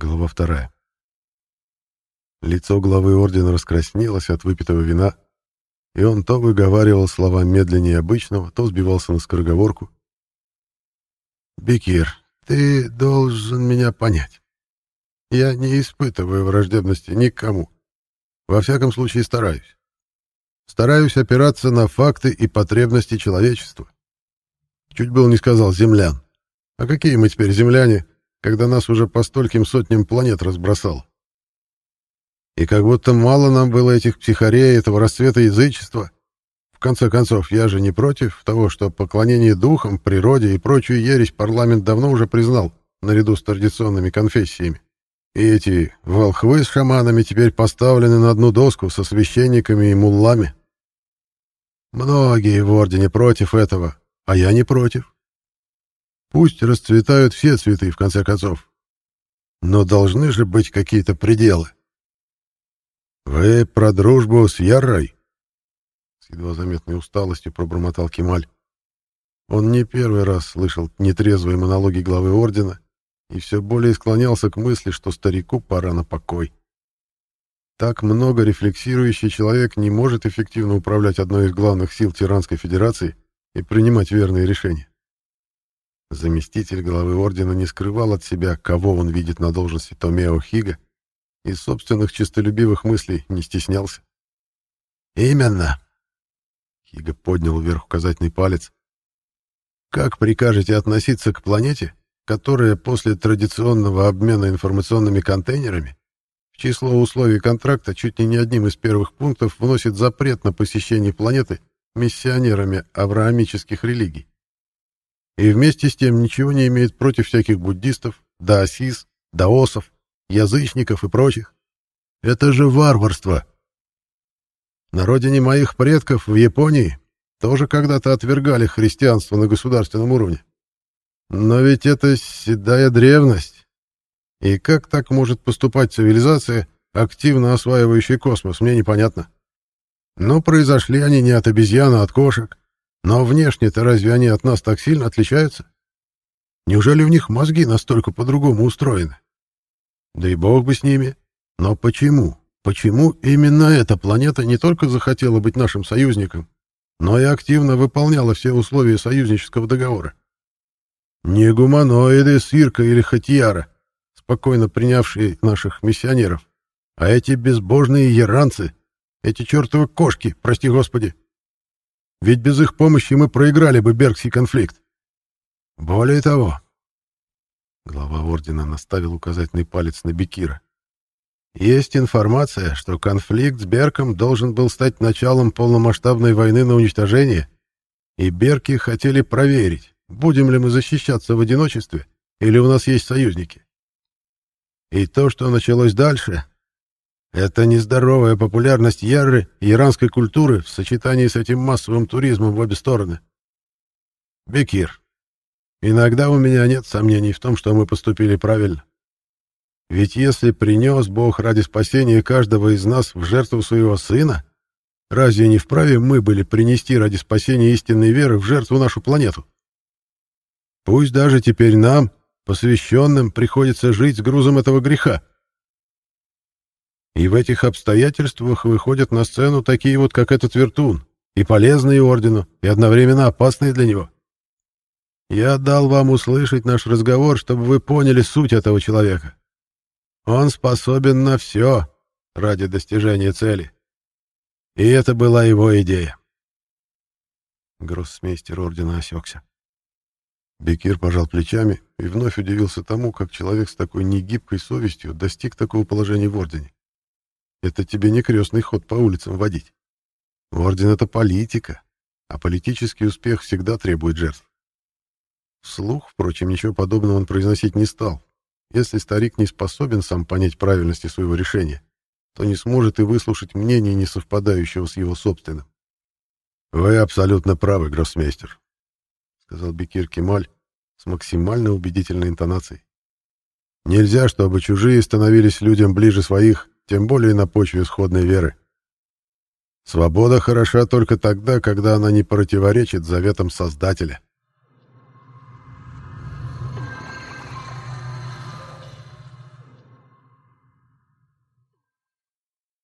Глава вторая. Лицо главы ордена раскраснелось от выпитого вина, и он то выговаривал слова медленнее обычного, то сбивался на скороговорку. «Бекир, ты должен меня понять. Я не испытываю враждебности никому. Во всяком случае, стараюсь. Стараюсь опираться на факты и потребности человечества. Чуть был не сказал «землян». А какие мы теперь земляне, когда нас уже по стольким сотням планет разбросало? И как будто мало нам было этих психарей, этого расцвета язычества. В конце концов, я же не против того, что поклонение духам, природе и прочую ересь парламент давно уже признал, наряду с традиционными конфессиями. И эти волхвы с шаманами теперь поставлены на одну доску со священниками и муллами. Многие в Ордене против этого, а я не против. Пусть расцветают все цветы, в конце концов. Но должны же быть какие-то пределы. «Вы про дружбу с Ярой?» С едва заметной усталостью пробормотал Кемаль. Он не первый раз слышал нетрезвые монологи главы Ордена и все более склонялся к мысли, что старику пора на покой. Так много рефлексирующий человек не может эффективно управлять одной из главных сил Тиранской Федерации и принимать верные решения. Заместитель главы ордена не скрывал от себя, кого он видит на должности Томео Хига, и собственных честолюбивых мыслей не стеснялся. «Именно!» Хига поднял вверх указательный палец. «Как прикажете относиться к планете, которая после традиционного обмена информационными контейнерами в число условий контракта чуть ли не одним из первых пунктов вносит запрет на посещение планеты миссионерами авраамических религий? И вместе с тем ничего не имеет против всяких буддистов, даосис, даосов, язычников и прочих. Это же варварство. На родине моих предков в Японии тоже когда-то отвергали христианство на государственном уровне. Но ведь это седая древность. И как так может поступать цивилизация, активно осваивающая космос, мне непонятно. Но произошли они не от обезьян, а от кошек. Но внешне-то разве они от нас так сильно отличаются? Неужели у них мозги настолько по-другому устроены? Да и бог бы с ними. Но почему? Почему именно эта планета не только захотела быть нашим союзником, но и активно выполняла все условия союзнического договора? Не гуманоиды Сирка или Хатьяра, спокойно принявшие наших миссионеров, а эти безбожные яранцы, эти чертовы кошки, прости господи, ведь без их помощи мы проиграли бы Бергский конфликт. Более того, глава ордена наставил указательный палец на Бекира. Есть информация, что конфликт с Берком должен был стать началом полномасштабной войны на уничтожение, и Берки хотели проверить, будем ли мы защищаться в одиночестве или у нас есть союзники. И то, что началось дальше, это нездоровая популярность яры и иранской культуры в сочетании с этим массовым туризмом в обе стороны. Бекир, иногда у меня нет сомнений в том, что мы поступили правильно. Ведь если принес Бог ради спасения каждого из нас в жертву своего сына, разве не вправе мы были принести ради спасения истинной веры в жертву нашу планету? Пусть даже теперь нам, посвященным, приходится жить с грузом этого греха. И в этих обстоятельствах выходят на сцену такие вот, как этот вертун, и полезные ордену, и одновременно опасные для него. Я дал вам услышать наш разговор, чтобы вы поняли суть этого человека. Он способен на все ради достижения цели. И это была его идея. Гроссмейстер ордена осекся. Бекир пожал плечами и вновь удивился тому, как человек с такой негибкой совестью достиг такого положения в ордене. Это тебе не крестный ход по улицам водить. Орден — это политика, а политический успех всегда требует жертв. Вслух, впрочем, ничего подобного он произносить не стал. Если старик не способен сам понять правильности своего решения, то не сможет и выслушать мнение, не совпадающего с его собственным. «Вы абсолютно правы, гроссмейстер», — сказал Бекир Кемаль с максимально убедительной интонацией. «Нельзя, чтобы чужие становились людям ближе своих, тем более на почве исходной веры. Свобода хороша только тогда, когда она не противоречит заветам Создателя.